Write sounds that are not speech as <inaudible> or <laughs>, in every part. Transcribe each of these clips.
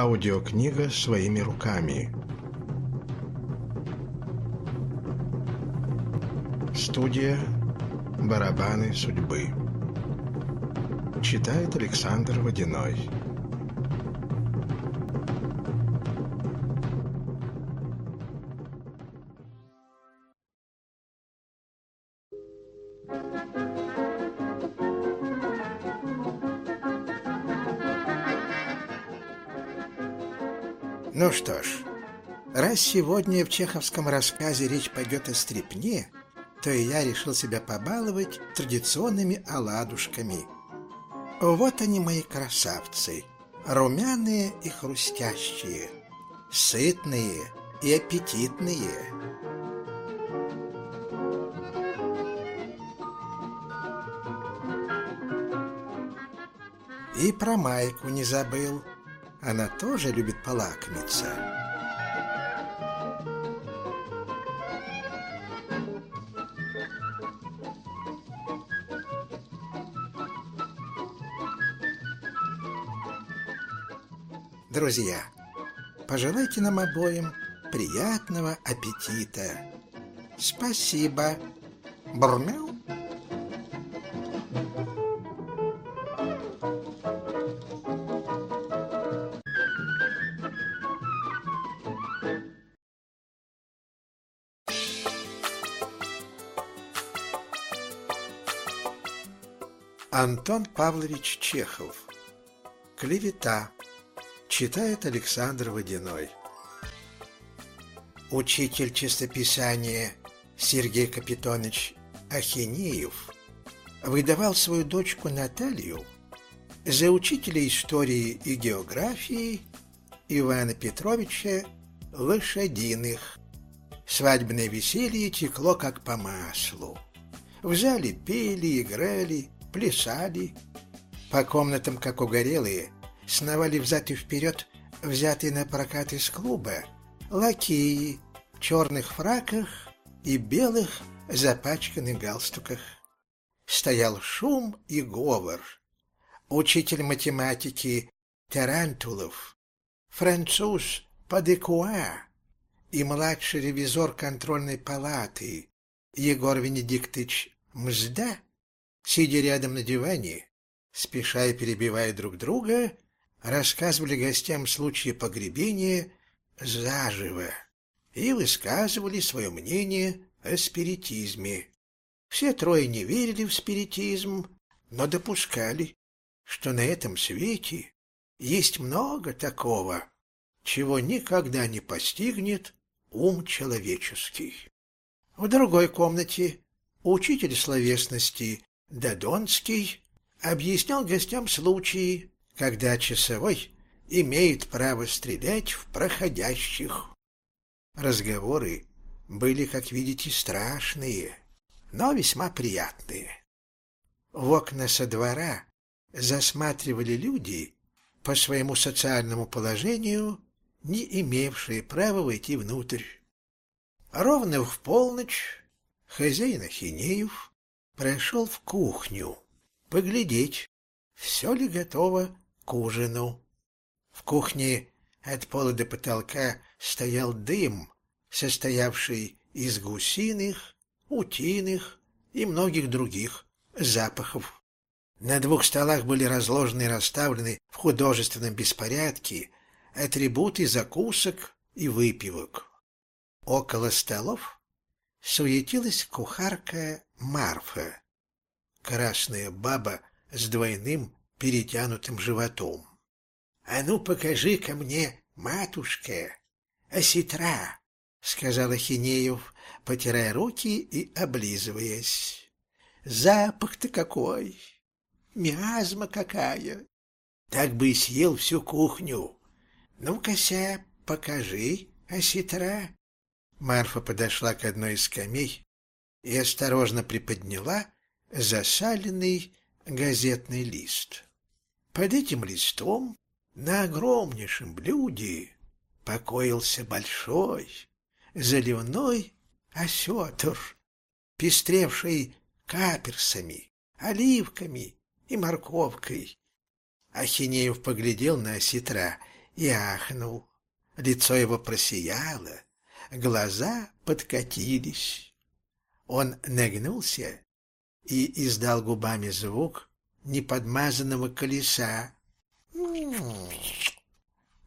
Аудиокнига «Своими руками». Студия «Барабаны судьбы». Читает Александр Водяной. Ну что ж, раз сегодня в чеховском рассказе речь пойдет о стрепне, то и я решил себя побаловать традиционными оладушками. Вот они, мои красавцы, румяные и хрустящие, сытные и аппетитные. И про майку не забыл. Она тоже любит полакомиться. Друзья, пожелайте нам обоим приятного аппетита. Спасибо. Бурмяу. Антон Павлович Чехов. Клевета. Читает Александр Водяной. Учитель чистописания Сергей Капитонович Ахинеев выдавал свою дочку Наталью за учителя истории и географии Ивана Петровича Лошадиных. Свадебное веселье текло как по маслу. В зале пели, играли, плясали. По комнатам, как угорелые, сновали взад и вперед, взятые на прокат из клуба, лакеи в черных фраках и белых запачканных галстуках. Стоял шум и говор. Учитель математики Тарантулов, француз Падекуа и младший ревизор контрольной палаты Егор Венедиктович Мзда сидя рядом на диване, спеша и перебивая друг друга, рассказывали гостям случаи погребения заживо и высказывали свое мнение о спиритизме. Все трое не верили в спиритизм, но допускали, что на этом свете есть много такого, чего никогда не постигнет ум человеческий. В другой комнате учитель словесности Додонский объяснял гостям случаи, когда часовой имеет право стрелять в проходящих. Разговоры были, как видите, страшные, но весьма приятные. В окна со двора засматривали люди по своему социальному положению, не имевшие права войти внутрь. Ровно в полночь хозяин Ахинеев прошел в кухню, поглядеть, все ли готово к ужину. В кухне от пола до потолка стоял дым, состоявший из гусиных, утиных и многих других запахов. На двух столах были разложены и расставлены в художественном беспорядке атрибуты закусок и выпивок. Около столов суетилась кухарка Марфа, красная баба с двойным перетянутым животом. — А ну, покажи-ка мне, матушка, осетра, — сказал Ахинеев, потирая руки и облизываясь. — Запах-то какой! Миазма какая! Так бы и съел всю кухню. Ну-ка, покажи, осетра. Марфа подошла к одной из скамей и осторожно приподняла засаленный газетный лист. Под этим листом на огромнейшем блюде покоился большой заливной осетр, пестревший каперсами, оливками и морковкой. Ахинеев поглядел на осетра и ахнул. Лицо его просияло, глаза подкатились. Он нагнулся и издал губами звук неподмазанного колеса.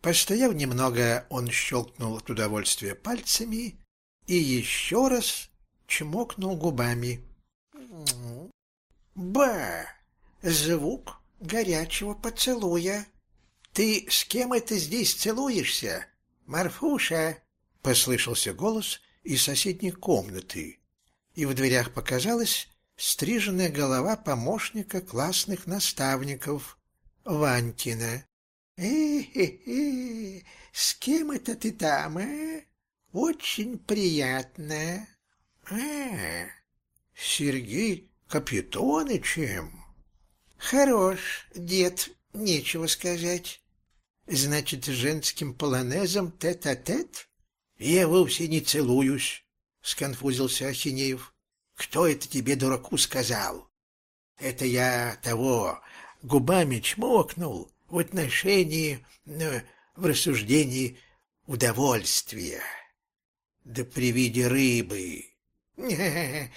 Постояв немного, он щелкнул от удовольствия пальцами и еще раз чмокнул губами. «Ба! Звук горячего поцелуя! Ты с кем это здесь целуешься, Марфуша?» Послышался голос из соседней комнаты, и в дверях показалась стриженная голова помощника классных наставников Ванькина. «Э-э-э, с кем это ты там, а? Очень приятно. А, Сергей Капитонычем? Хорош, дед, нечего сказать. Значит, женским полонезом тет-а-тет? Я вовсе не целуюсь, сконфузился Ахинеев. Кто это тебе, дураку, сказал? Это я того губами чмокнул в отношении, э, в рассуждении удовольствия. Да при виде рыбы. <laughs>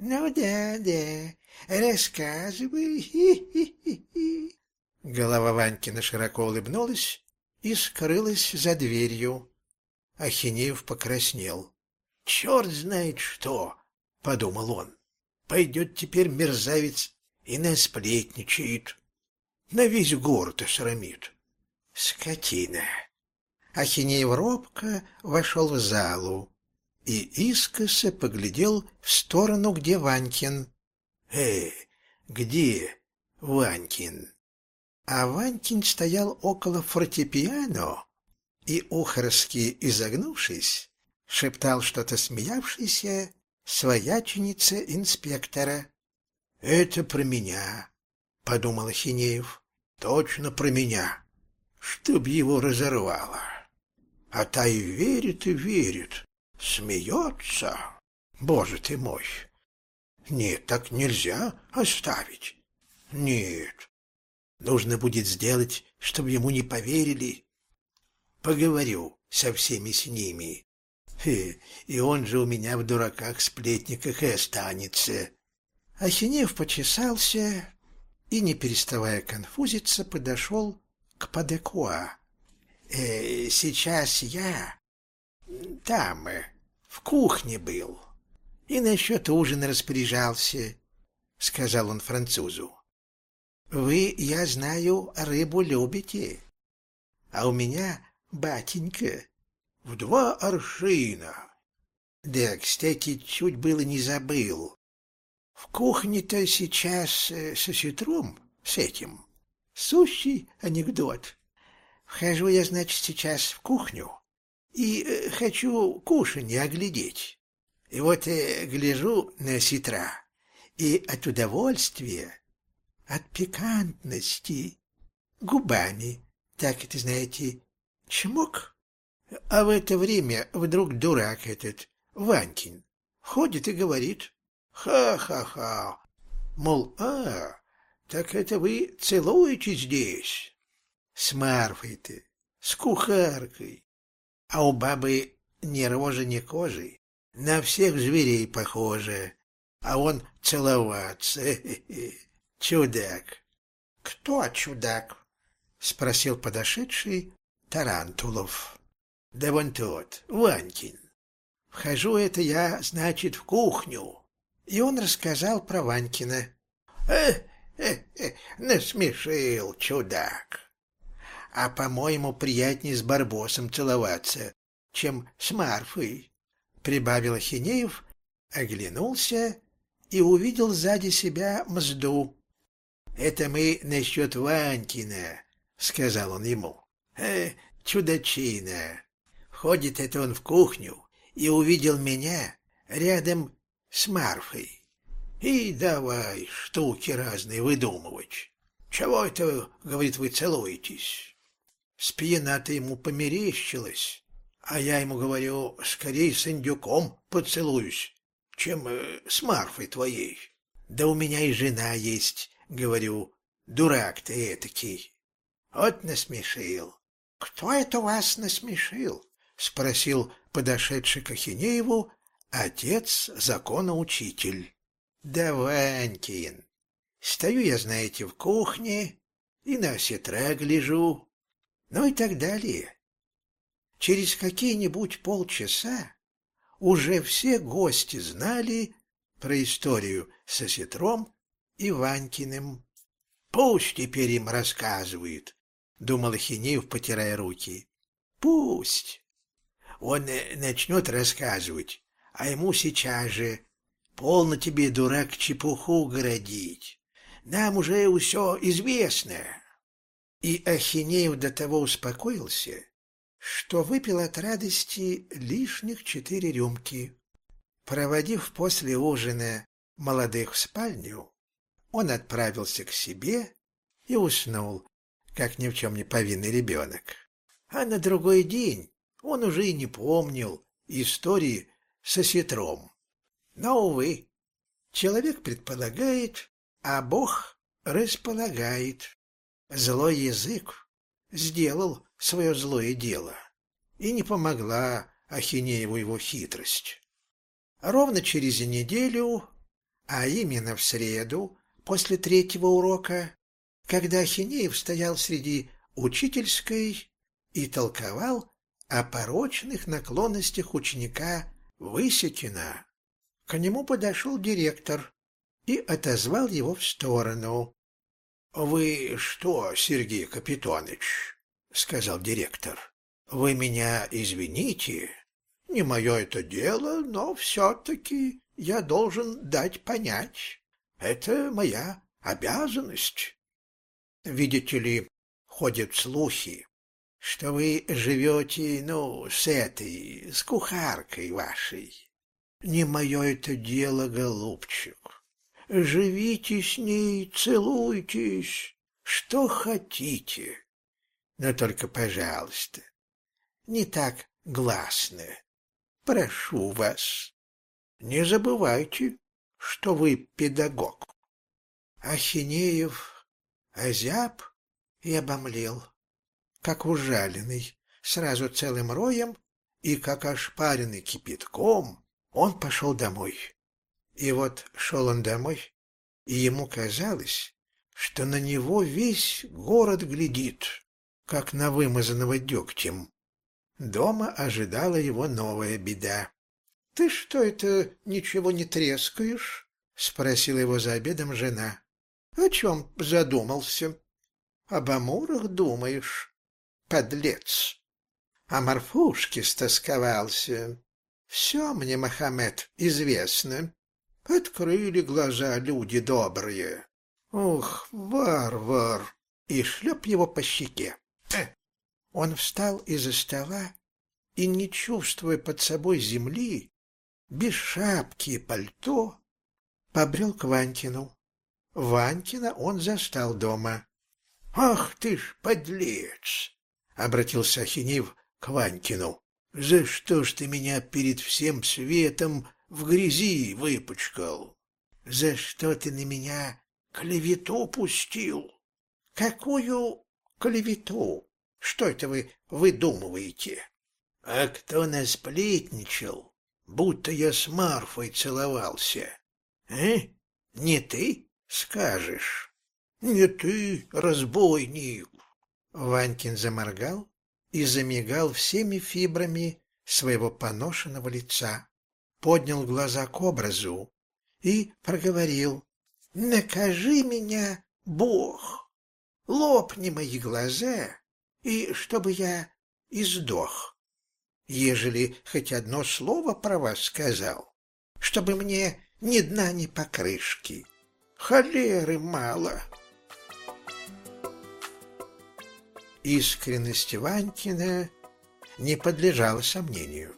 Ну да, да, рассказывай. <laughs> Голова Ванькина широко улыбнулась и скрылась за дверью. Ахинеев покраснел. «Черт знает что!» — подумал он. «Пойдет теперь мерзавец и насплетничает. На весь город осрамит. Скотина!» Ахинеев робко вошел в залу и искоса поглядел в сторону, где Ванькин. «Э, где Ванькин?» А Ванькин стоял около фортепиано и, ухорски изогнувшись, шептал что-то смеявшейся свояченице инспектора. «Это про меня», — подумал Ахинеев. «Точно про меня, чтоб его разорвало». А та и верит, и верит, смеется. Боже ты мой! Нет, так нельзя оставить. Нет, нужно будет сделать, чтобы ему не поверили. Поговорю со всеми с ними. Хе, и он же у меня в дураках-сплетниках и останется. Ахинеев почесался и, не переставая конфузиться, подошел к Падекуа. Э, сейчас я там, э, в кухне был, и насчет ужина распоряжался, — сказал он французу. Вы, я знаю, рыбу любите, а у меня, батенька, в два аршина. Да, кстати, чуть было не забыл. В кухне-то сейчас э, со сетром, с этим, сущий анекдот. Вхожу я, значит, сейчас в кухню и э, хочу кушанье оглядеть. И вот э, гляжу на ситра, и от удовольствия, от пикантности, губами, так это, знаете, чмок. А в это время вдруг дурак этот, Ванькин, ходит и говорит, ха-ха-ха, мол, а, так это вы целуетесь здесь? с Марфой-то, с кухаркой. А у бабы ни рожи, ни кожи, на всех зверей похоже. А он целоваться. <laughs> Чудак. Кто чудак? Спросил подошедший Тарантулов. Да вон тот, Ванькин. Вхожу это я, значит, в кухню. И он рассказал про Ванькина. Э, э, э, насмешил чудак а, по-моему, приятнее с Барбосом целоваться, чем с Марфой, — прибавил Ахинеев, оглянулся и увидел сзади себя мзду. — Это мы насчет Ванькина, — сказал он ему. «Э, — чудачина. Ходит это он в кухню и увидел меня рядом с Марфой. И давай штуки разные выдумывать. Чего это, говорит, вы целуетесь? Спьяна-то ему померещилась, а я ему говорю, скорее с индюком поцелуюсь, чем э, с Марфой твоей. Да у меня и жена есть, говорю, дурак ты этакий. Вот насмешил. «Кто это вас насмешил?» — спросил подошедший к Ахинееву отец-законоучитель. «Да Ванькин. Стою я, знаете, в кухне и на осетра гляжу. Ну и так далее. Через какие-нибудь полчаса уже все гости знали про историю со осетром и Ванькиным. Пусть теперь им рассказывает, — думал Ахинеев, потирая руки. Пусть. Он э, начнет рассказывать, а ему сейчас же полно тебе, дурак, чепуху городить. Нам уже все известно. И Ахинеев до того успокоился, что выпил от радости лишних четыре рюмки. Проводив после ужина молодых в спальню, он отправился к себе и уснул, как ни в чем не повинный ребенок. А на другой день он уже и не помнил истории со сетром. Но, увы, человек предполагает, а Бог располагает. Злой язык сделал свое злое дело, и не помогла Ахинееву его хитрость. Ровно через неделю, а именно в среду, после третьего урока, когда Ахинеев стоял среди учительской и толковал о порочных наклонностях ученика Высекина. К нему подошел директор и отозвал его в сторону. — Вы что, Сергей Капитоныч, — сказал директор, — вы меня извините, не мое это дело, но все-таки я должен дать понять. Это моя обязанность. Видите ли, ходят слухи, что вы живете, ну, с этой, с кухаркой вашей. Не мое это дело, голубчик. Живите с ней, целуйтесь, что хотите. Но только, пожалуйста, не так гласно. Прошу вас, не забывайте, что вы педагог. Ахинеев озяб и обомлел, как ужаленный, сразу целым роем, и как ошпаренный кипятком, он пошел домой. И вот шел он домой, и ему казалось, что на него весь город глядит, как на вымазанного дегтем. Дома ожидала его новая беда. — Ты что это ничего не трескаешь? — спросила его за обедом жена. О чем задумался? Об амурах думаешь, подлец. О Марфушке стосковался. Все мне, Мохаммед, известно. Открыли глаза люди добрые. Ух, варвар! И шлеп его по щеке. Э! Он встал из-за стола и, не чувствуя под собой земли, без шапки и пальто, побрел к Ванькину. Ванькина он застал дома. — Ах ты ж, подлец! — обратился Ахинеев к Ванькину. — За что ж ты меня перед всем светом в грязи выпачкал? За что ты на меня клевету пустил? — Какую клевету? Что это вы выдумываете? — А кто насплетничал, будто я с Марфой целовался? Э? Не ты? Скажешь. Не ты, разбойник. Ванькин заморгал и замигал всеми фибрами своего поношенного лица, поднял глаза к образу и проговорил. «Накажи меня, Бог! Лопни мои глаза, и чтобы я издох, ежели хоть одно слово про вас сказал, чтобы мне ни дна, ни покрышки» холеры мало. Искренность Ванькина не подлежала сомнению.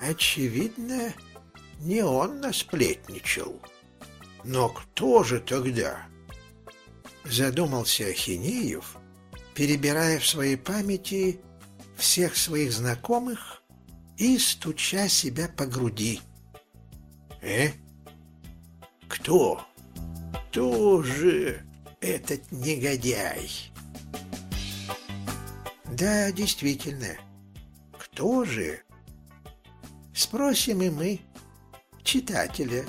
Очевидно, не он насплетничал. Но кто же тогда? Задумался Ахинеев, перебирая в своей памяти всех своих знакомых и стуча себя по груди. «Э? Кто?» Кто же этот негодяй? Да, действительно. Кто же? Спросим и мы, читателя.